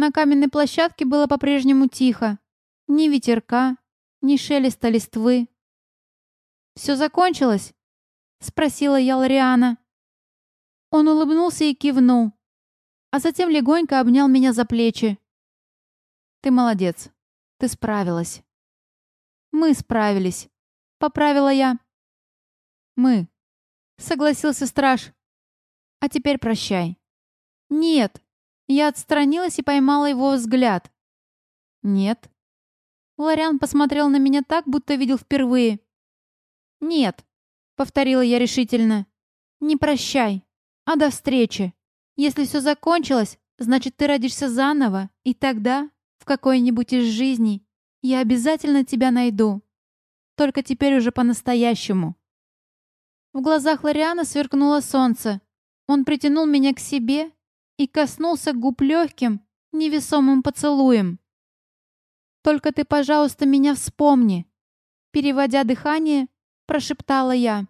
На каменной площадке было по-прежнему тихо. Ни ветерка, ни шелеста листвы. «Все закончилось?» — спросила я Лориана. Он улыбнулся и кивнул, а затем легонько обнял меня за плечи. «Ты молодец. Ты справилась». «Мы справились», — поправила я. «Мы», — согласился страж. «А теперь прощай». «Нет». Я отстранилась и поймала его взгляд. «Нет». Лориан посмотрел на меня так, будто видел впервые. «Нет», — повторила я решительно. «Не прощай, а до встречи. Если все закончилось, значит, ты родишься заново, и тогда, в какой-нибудь из жизней, я обязательно тебя найду. Только теперь уже по-настоящему». В глазах Лориана сверкнуло солнце. Он притянул меня к себе и коснулся губ легким, невесомым поцелуем. «Только ты, пожалуйста, меня вспомни!» Переводя дыхание, прошептала я.